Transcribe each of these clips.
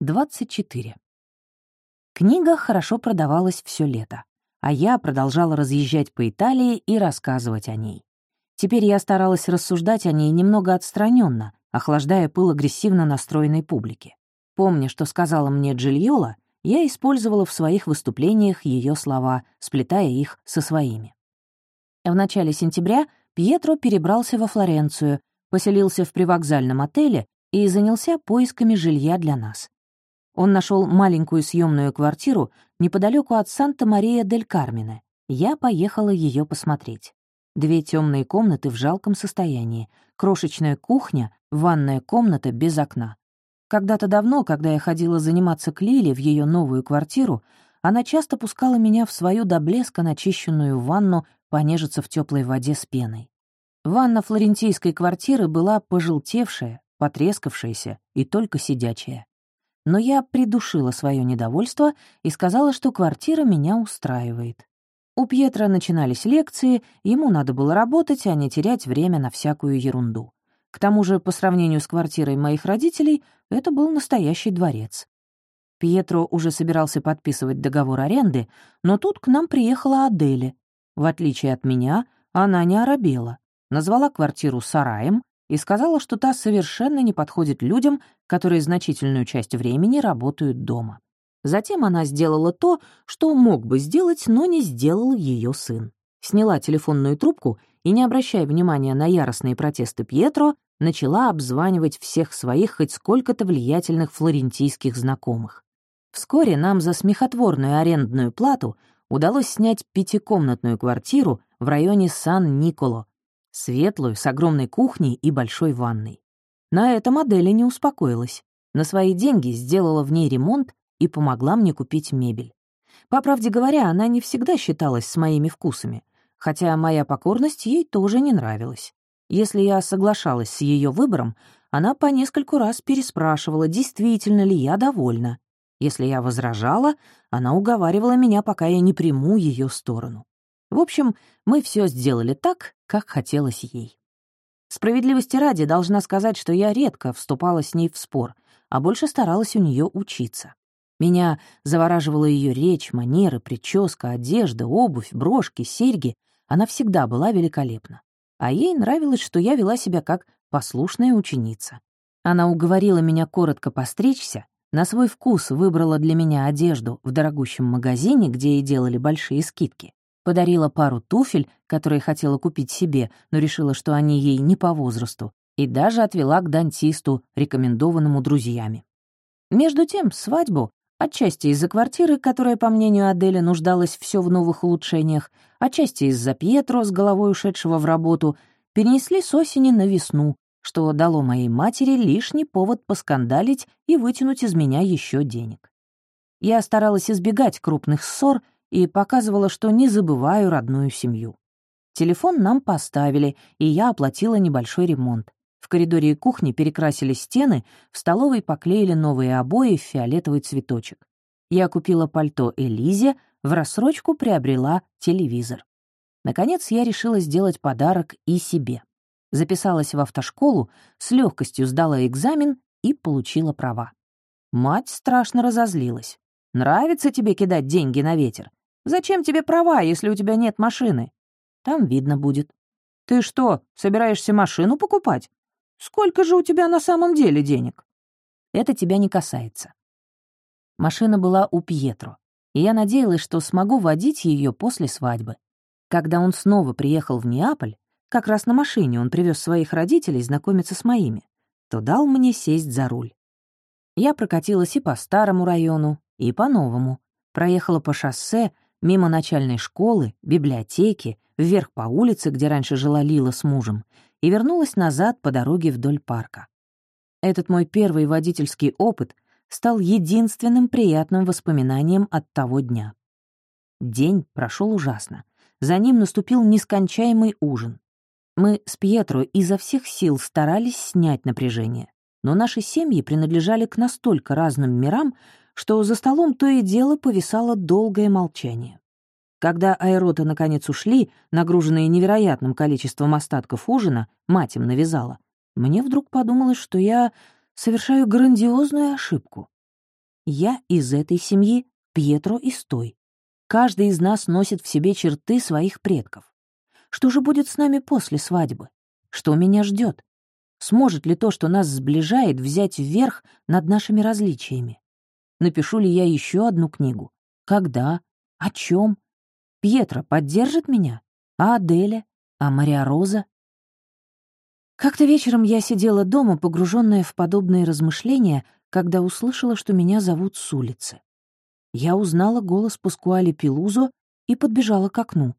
24. Книга хорошо продавалась все лето, а я продолжала разъезжать по Италии и рассказывать о ней. Теперь я старалась рассуждать о ней немного отстраненно, охлаждая пыл агрессивно настроенной публики. Помня, что сказала мне Джильола, я использовала в своих выступлениях ее слова, сплетая их со своими. В начале сентября Пьетро перебрался во Флоренцию, поселился в привокзальном отеле и занялся поисками жилья для нас. Он нашел маленькую съемную квартиру неподалеку от Санта-Мария-дель-Кармене. Я поехала ее посмотреть. Две темные комнаты в жалком состоянии, крошечная кухня, ванная комната без окна. Когда-то давно, когда я ходила заниматься к Лиле в ее новую квартиру, она часто пускала меня в свою до блеска начищенную ванну понежиться в теплой воде с пеной. Ванна флорентийской квартиры была пожелтевшая, потрескавшаяся и только сидячая но я придушила свое недовольство и сказала, что квартира меня устраивает. У Пьетра начинались лекции, ему надо было работать, а не терять время на всякую ерунду. К тому же, по сравнению с квартирой моих родителей, это был настоящий дворец. Пьетро уже собирался подписывать договор аренды, но тут к нам приехала Аделя. В отличие от меня, она не оробела. Назвала квартиру сараем и сказала, что та совершенно не подходит людям, которые значительную часть времени работают дома. Затем она сделала то, что мог бы сделать, но не сделал ее сын. Сняла телефонную трубку и, не обращая внимания на яростные протесты Пьетро, начала обзванивать всех своих хоть сколько-то влиятельных флорентийских знакомых. Вскоре нам за смехотворную арендную плату удалось снять пятикомнатную квартиру в районе Сан-Николо, светлую, с огромной кухней и большой ванной. На этом модели не успокоилась. На свои деньги сделала в ней ремонт и помогла мне купить мебель. По правде говоря, она не всегда считалась с моими вкусами, хотя моя покорность ей тоже не нравилась. Если я соглашалась с ее выбором, она по нескольку раз переспрашивала, действительно ли я довольна. Если я возражала, она уговаривала меня, пока я не приму ее сторону. В общем, мы все сделали так, как хотелось ей. Справедливости ради должна сказать, что я редко вступала с ней в спор, а больше старалась у нее учиться. Меня завораживала ее речь, манеры, прическа, одежда, обувь, брошки, серьги. Она всегда была великолепна. А ей нравилось, что я вела себя как послушная ученица. Она уговорила меня коротко постричься, на свой вкус выбрала для меня одежду в дорогущем магазине, где ей делали большие скидки, подарила пару туфель, которые хотела купить себе, но решила, что они ей не по возрасту, и даже отвела к дантисту, рекомендованному друзьями. Между тем, свадьбу, отчасти из-за квартиры, которая, по мнению Адели, нуждалась все в новых улучшениях, отчасти из-за Пьетро, с головой ушедшего в работу, перенесли с осени на весну, что дало моей матери лишний повод поскандалить и вытянуть из меня еще денег. Я старалась избегать крупных ссор — и показывала, что не забываю родную семью. Телефон нам поставили, и я оплатила небольшой ремонт. В коридоре и кухне перекрасили стены, в столовой поклеили новые обои в фиолетовый цветочек. Я купила пальто Элизе, в рассрочку приобрела телевизор. Наконец я решила сделать подарок и себе. Записалась в автошколу, с легкостью сдала экзамен и получила права. Мать страшно разозлилась. «Нравится тебе кидать деньги на ветер? Зачем тебе права, если у тебя нет машины? Там видно будет. Ты что, собираешься машину покупать? Сколько же у тебя на самом деле денег? Это тебя не касается. Машина была у Пьетро, и я надеялась, что смогу водить ее после свадьбы. Когда он снова приехал в Неаполь, как раз на машине он привез своих родителей знакомиться с моими, то дал мне сесть за руль. Я прокатилась и по старому району, и по новому, проехала по шоссе, мимо начальной школы, библиотеки, вверх по улице, где раньше жила Лила с мужем, и вернулась назад по дороге вдоль парка. Этот мой первый водительский опыт стал единственным приятным воспоминанием от того дня. День прошел ужасно. За ним наступил нескончаемый ужин. Мы с Пьетро изо всех сил старались снять напряжение, но наши семьи принадлежали к настолько разным мирам, что за столом то и дело повисало долгое молчание. Когда аэроты наконец ушли, нагруженные невероятным количеством остатков ужина, мать им навязала, мне вдруг подумалось, что я совершаю грандиозную ошибку. Я из этой семьи, Пьетро из той. Каждый из нас носит в себе черты своих предков. Что же будет с нами после свадьбы? Что меня ждет? Сможет ли то, что нас сближает, взять вверх над нашими различиями? Напишу ли я еще одну книгу? Когда? О чем? Пьетро поддержит меня? А Аделя? А Мария Роза? Как-то вечером я сидела дома, погруженная в подобные размышления, когда услышала, что меня зовут с улицы. Я узнала голос Паскуали Пилузо и подбежала к окну.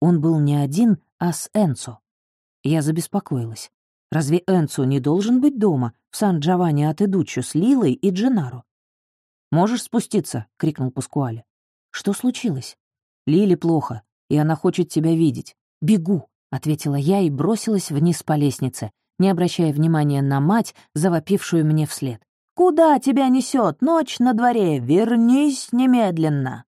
Он был не один, а с Энцо. Я забеспокоилась. Разве Энцо не должен быть дома, в Сан-Джованни от Эдуччо с Лилой и Дженаро? «Можешь спуститься?» — крикнул Паскуале. «Что случилось?» «Лиле плохо, и она хочет тебя видеть. Бегу!» — ответила я и бросилась вниз по лестнице, не обращая внимания на мать, завопившую мне вслед. «Куда тебя несет? Ночь на дворе! Вернись немедленно!»